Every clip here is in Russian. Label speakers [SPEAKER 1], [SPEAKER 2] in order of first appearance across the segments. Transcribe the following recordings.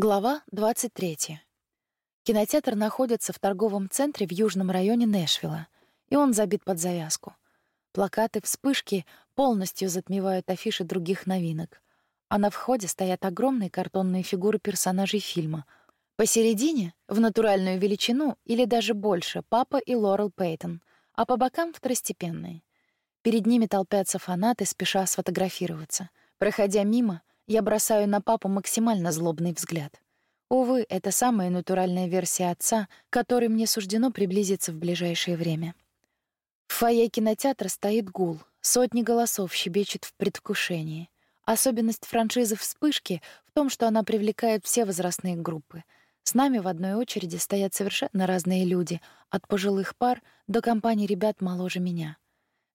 [SPEAKER 1] Глава 23. Кинотеатр находится в торговом центре в южном районе Нэшвилла, и он забит под завязку. Плакаты, вспышки полностью затмевают афиши других новинок, а на входе стоят огромные картонные фигуры персонажей фильма. Посередине, в натуральную величину или даже больше, папа и Лорел Пейтон, а по бокам второстепенные. Перед ними толпятся фанаты, спеша сфотографироваться. Проходя мимо, я бросаю на папу максимально злобный взгляд. Увы, это самая натуральная версия отца, которой мне суждено приблизиться в ближайшее время. В фойе кинотеатра стоит гул. Сотни голосов щебечут в предвкушении. Особенность франшизы «Вспышки» в том, что она привлекает все возрастные группы. С нами в одной очереди стоят совершенно разные люди, от пожилых пар до компаний ребят моложе меня.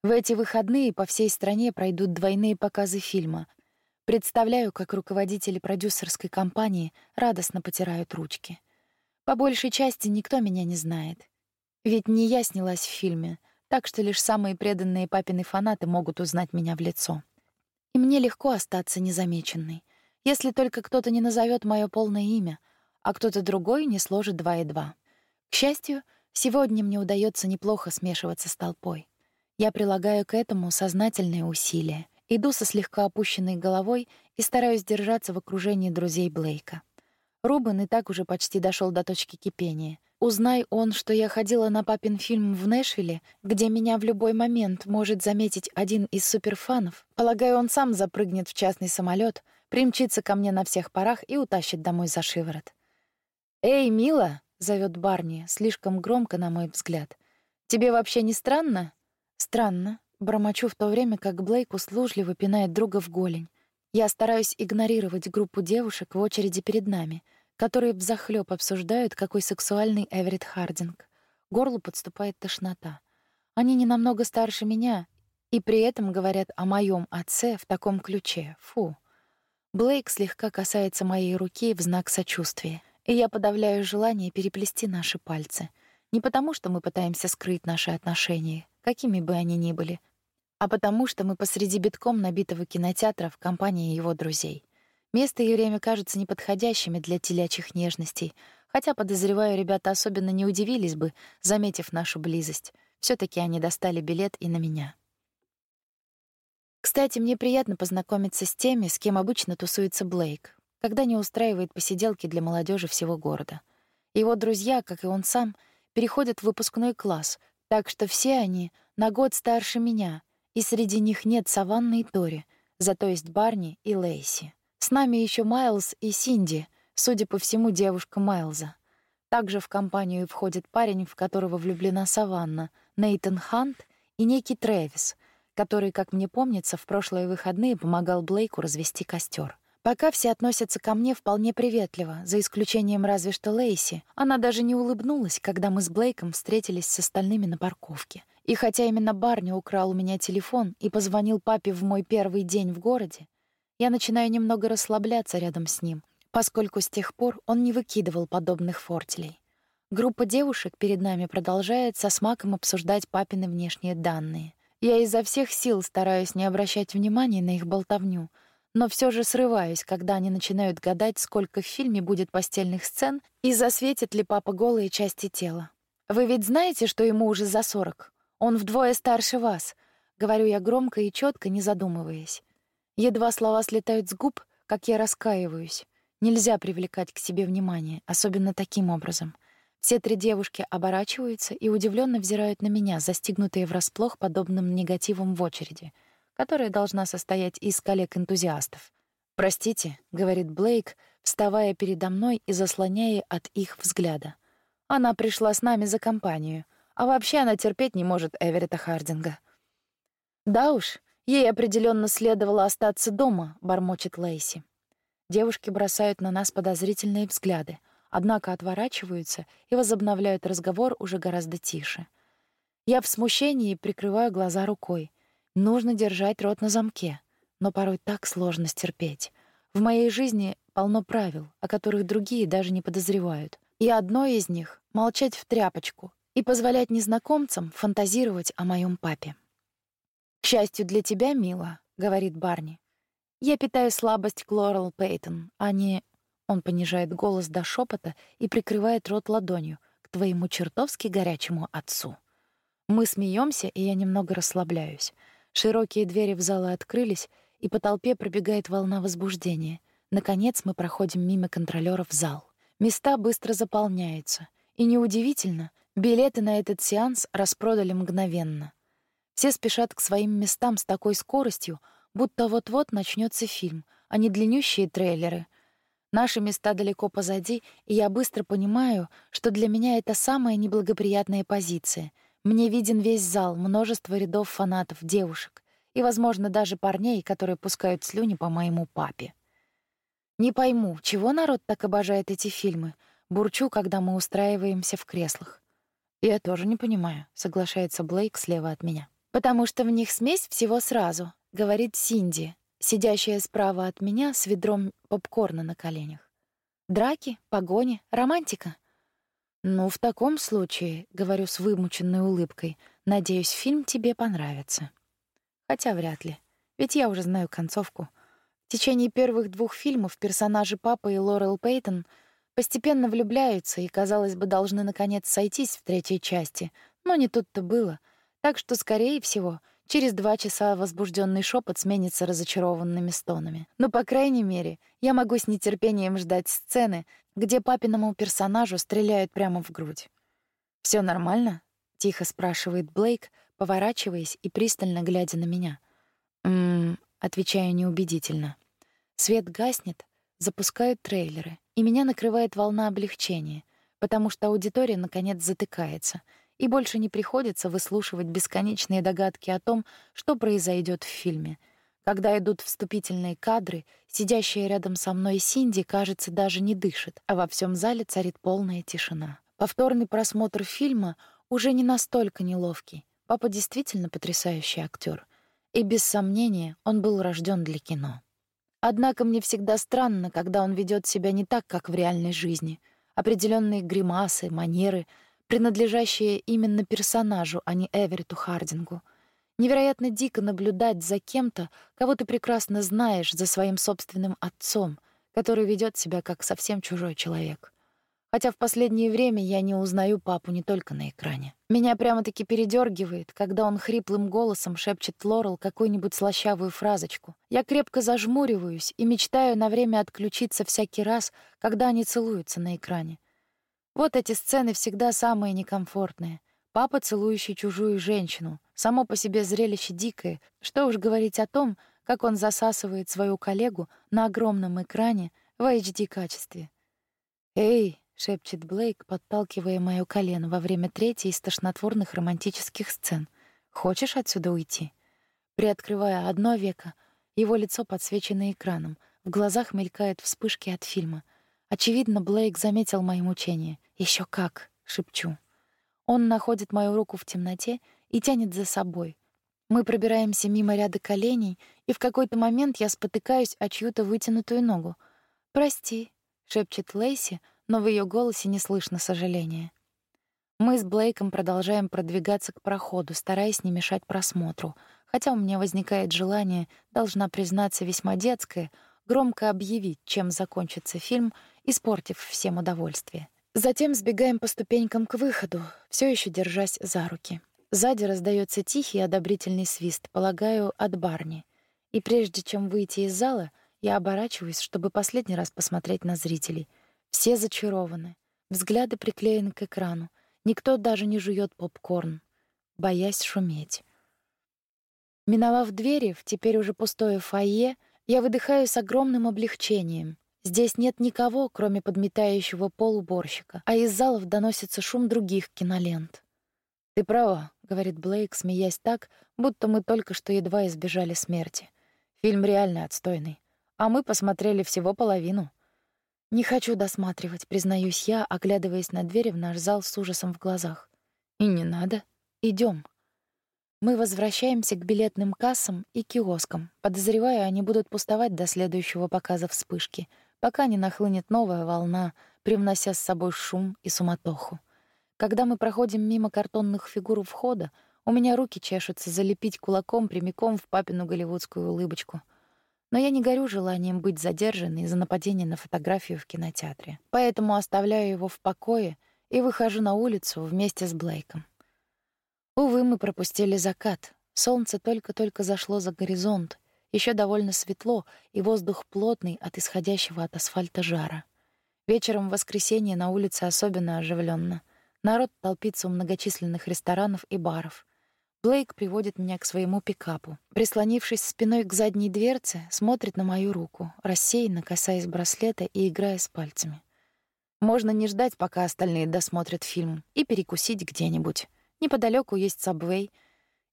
[SPEAKER 1] В эти выходные по всей стране пройдут двойные показы фильма — Представляю, как руководители продюсерской компании радостно потирают ручки. По большей части никто меня не знает. Ведь не я снялась в фильме, так что лишь самые преданные папины фанаты могут узнать меня в лицо. И мне легко остаться незамеченной, если только кто-то не назовет мое полное имя, а кто-то другой не сложит два и два. К счастью, сегодня мне удается неплохо смешиваться с толпой. Я прилагаю к этому сознательные усилия. Иду со слегка опущенной головой и стараюсь держаться в окружении друзей Блейка. Рубен и так уже почти дошел до точки кипения. Узнай он, что я ходила на папин фильм в Нэшвилле, где меня в любой момент может заметить один из суперфанов, полагаю, он сам запрыгнет в частный самолет, примчится ко мне на всех парах и утащит домой за шиворот. «Эй, мила!» — зовет Барни, слишком громко, на мой взгляд. «Тебе вообще не странно?» «Странно. Бормочу в то время, как Блейк услужливо пинает друга в голень. Я стараюсь игнорировать группу девушек в очереди перед нами, которые взахлёб обсуждают, какой сексуальный Эверетт Хардинг. Горлу подступает тошнота. Они не намного старше меня и при этом говорят о моем отце в таком ключе. Фу. Блейк слегка касается моей руки в знак сочувствия, и я подавляю желание переплести наши пальцы. Не потому, что мы пытаемся скрыть наши отношения, какими бы они ни были, а потому что мы посреди битком набитого кинотеатра в компании его друзей. Место и время кажутся неподходящими для телячьих нежностей, хотя, подозреваю, ребята особенно не удивились бы, заметив нашу близость. все таки они достали билет и на меня. Кстати, мне приятно познакомиться с теми, с кем обычно тусуется Блейк, когда не устраивает посиделки для молодежи всего города. Его друзья, как и он сам, переходят в выпускной класс, так что все они на год старше меня — и среди них нет Саванны и Тори, зато есть Барни и Лейси. С нами еще Майлз и Синди, судя по всему, девушка Майлза. Также в компанию входит парень, в которого влюблена Саванна, Нейтан Хант и некий Трэвис, который, как мне помнится, в прошлые выходные помогал Блейку развести костер. Пока все относятся ко мне вполне приветливо, за исключением разве что Лейси. Она даже не улыбнулась, когда мы с Блейком встретились с остальными на парковке. И хотя именно Барни украл у меня телефон и позвонил папе в мой первый день в городе, я начинаю немного расслабляться рядом с ним, поскольку с тех пор он не выкидывал подобных фортелей. Группа девушек перед нами продолжает со смаком обсуждать папины внешние данные. Я изо всех сил стараюсь не обращать внимания на их болтовню, но все же срываюсь, когда они начинают гадать, сколько в фильме будет постельных сцен и засветит ли папа голые части тела. Вы ведь знаете, что ему уже за сорок? Он вдвое старше вас, говорю я громко и четко, не задумываясь. Едва слова слетают с губ, как я раскаиваюсь. Нельзя привлекать к себе внимание, особенно таким образом. Все три девушки оборачиваются и удивленно взирают на меня, застигнутые врасплох подобным негативом в очереди, которая должна состоять из коллег-энтузиастов. «Простите», — говорит Блейк, вставая передо мной и заслоняя от их взгляда. «Она пришла с нами за компанию. А вообще она терпеть не может Эверетта Хардинга. Да уж, ей определенно следовало остаться дома, бормочет Лейси. Девушки бросают на нас подозрительные взгляды, однако отворачиваются и возобновляют разговор уже гораздо тише. Я в смущении прикрываю глаза рукой. Нужно держать рот на замке, но порой так сложно стерпеть. В моей жизни полно правил, о которых другие даже не подозревают. И одно из них — молчать в тряпочку и позволять незнакомцам фантазировать о моем папе. «К счастью для тебя, мила», — говорит Барни, — «я питаю слабость к Лорел Пейтон, а не...» Он понижает голос до шепота и прикрывает рот ладонью к твоему чертовски горячему отцу. Мы смеемся, и я немного расслабляюсь. Широкие двери в зал открылись, и по толпе пробегает волна возбуждения. Наконец мы проходим мимо контролёра в зал. Места быстро заполняются. И неудивительно, билеты на этот сеанс распродали мгновенно. Все спешат к своим местам с такой скоростью, будто вот-вот начнется фильм, а не длиннющие трейлеры. Наши места далеко позади, и я быстро понимаю, что для меня это самая неблагоприятная позиция. Мне виден весь зал, множество рядов фанатов, девушек и, возможно, даже парней, которые пускают слюни по моему папе. Не пойму, чего народ так обожает эти фильмы. Бурчу, когда мы устраиваемся в креслах. Я тоже не понимаю, соглашается Блейк слева от меня. Потому что в них смесь всего сразу, говорит Синди, сидящая справа от меня с ведром попкорна на коленях. Драки, погони, романтика. Ну, в таком случае, говорю с вымученной улыбкой, надеюсь, фильм тебе понравится. Хотя вряд ли, ведь я уже знаю концовку. В течение первых двух фильмов персонажи папы и Лорел Пейтон постепенно влюбляются и, казалось бы, должны наконец сойтись в третьей части, но не тут-то было. Так что, скорее всего, Через два часа возбужденный шепот сменится разочарованными стонами. Но, по крайней мере, я могу с нетерпением ждать сцены, где папиному персонажу стреляют прямо в грудь. Все нормально?» — тихо спрашивает Блейк, поворачиваясь и пристально глядя на меня. «Ммм...» — отвечаю неубедительно. Свет гаснет, запускают трейлеры, и меня накрывает волна облегчения, потому что аудитория, наконец, затыкается — и больше не приходится выслушивать бесконечные догадки о том, что произойдет в фильме. Когда идут вступительные кадры, сидящая рядом со мной Синди, кажется, даже не дышит, а во всем зале царит полная тишина. Повторный просмотр фильма уже не настолько неловкий. Папа действительно потрясающий актер, и без сомнения он был рожден для кино. Однако мне всегда странно, когда он ведет себя не так, как в реальной жизни. Определенные гримасы, манеры — принадлежащее именно персонажу, а не Эверету Хардингу. Невероятно дико наблюдать за кем-то, кого ты прекрасно знаешь, за своим собственным отцом, который ведет себя как совсем чужой человек. Хотя в последнее время я не узнаю папу не только на экране. Меня прямо-таки передергивает, когда он хриплым голосом шепчет Лорел какую-нибудь слащавую фразочку. Я крепко зажмуриваюсь и мечтаю на время отключиться всякий раз, когда они целуются на экране. Вот эти сцены всегда самые некомфортные. Папа, целующий чужую женщину. Само по себе зрелище дикое. Что уж говорить о том, как он засасывает свою коллегу на огромном экране в HD-качестве. «Эй!» — шепчет Блейк, подталкивая моё колено во время третьей из тошнотворных романтических сцен. «Хочешь отсюда уйти?» Приоткрывая одно веко, его лицо подсвечено экраном, в глазах мелькают вспышки от фильма. Очевидно, Блейк заметил мои мучения. Еще как, шепчу. Он находит мою руку в темноте и тянет за собой. Мы пробираемся мимо ряда коленей, и в какой-то момент я спотыкаюсь о чью-то вытянутую ногу. "Прости", шепчет Лейси, но в ее голосе не слышно сожаления. Мы с Блейком продолжаем продвигаться к проходу, стараясь не мешать просмотру, хотя у меня возникает желание, должна признаться, весьма детское, громко объявить, чем закончится фильм, испортив всем удовольствие. Затем сбегаем по ступенькам к выходу, все еще держась за руки. Сзади раздается тихий одобрительный свист, полагаю, от Барни. И прежде чем выйти из зала, я оборачиваюсь, чтобы последний раз посмотреть на зрителей. Все зачарованы, взгляды приклеены к экрану. Никто даже не жует попкорн, боясь шуметь. Миновав двери в теперь уже пустое фойе, я выдыхаю с огромным облегчением. Здесь нет никого, кроме подметающего пол уборщика, а из залов доносится шум других кинолент. «Ты права», — говорит Блейк, смеясь так, будто мы только что едва избежали смерти. «Фильм реально отстойный. А мы посмотрели всего половину». «Не хочу досматривать», — признаюсь я, оглядываясь на двери в наш зал с ужасом в глазах. «И не надо. Идем. Мы возвращаемся к билетным кассам и киоскам. Подозреваю, они будут пустовать до следующего показа вспышки — пока не нахлынет новая волна, привнося с собой шум и суматоху. Когда мы проходим мимо картонных фигур у входа, у меня руки чешутся залепить кулаком прямиком в папину голливудскую улыбочку. Но я не горю желанием быть задержанной из-за нападения на фотографию в кинотеатре. Поэтому оставляю его в покое и выхожу на улицу вместе с Блейком. Увы, мы пропустили закат. Солнце только-только зашло за горизонт. Еще довольно светло, и воздух плотный от исходящего от асфальта жара. Вечером в воскресенье на улице особенно оживленно. Народ толпится у многочисленных ресторанов и баров. Блейк приводит меня к своему пикапу. Прислонившись спиной к задней дверце, смотрит на мою руку, рассеянно касаясь браслета и играя с пальцами. Можно не ждать, пока остальные досмотрят фильм, и перекусить где-нибудь. Неподалеку есть сабвей.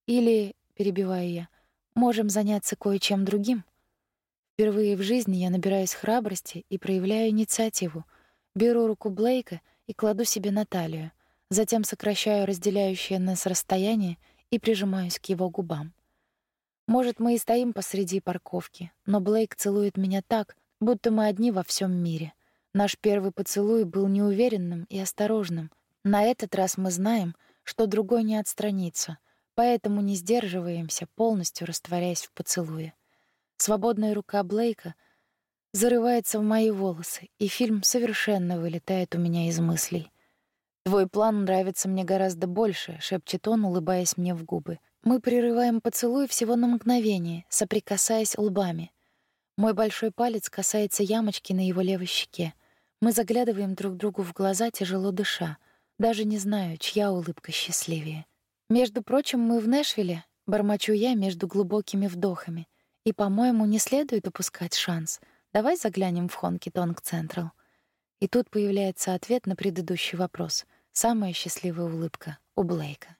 [SPEAKER 1] Или, перебиваю я, можем заняться кое-чем другим. Впервые в жизни я набираюсь храбрости и проявляю инициативу. Беру руку Блейка и кладу себе на талию. Затем сокращаю разделяющее нас расстояние и прижимаюсь к его губам. Может, мы и стоим посреди парковки, но Блейк целует меня так, будто мы одни во всем мире. Наш первый поцелуй был неуверенным и осторожным. На этот раз мы знаем, что другой не отстранится, поэтому не сдерживаемся, полностью растворяясь в поцелуе. Свободная рука Блейка зарывается в мои волосы, и фильм совершенно вылетает у меня из мыслей. «Твой план нравится мне гораздо больше», — шепчет он, улыбаясь мне в губы. Мы прерываем поцелуй всего на мгновение, соприкасаясь лбами. Мой большой палец касается ямочки на его левой щеке. Мы заглядываем друг другу в глаза, тяжело дыша — даже не знаю, чья улыбка счастливее. Между прочим, мы в Нэшвилле, бормочу я между глубокими вдохами. И, по-моему, не следует упускать шанс. Давай заглянем в Хонки Тонг Централ. И тут появляется ответ на предыдущий вопрос. Самая счастливая улыбка у Блейка.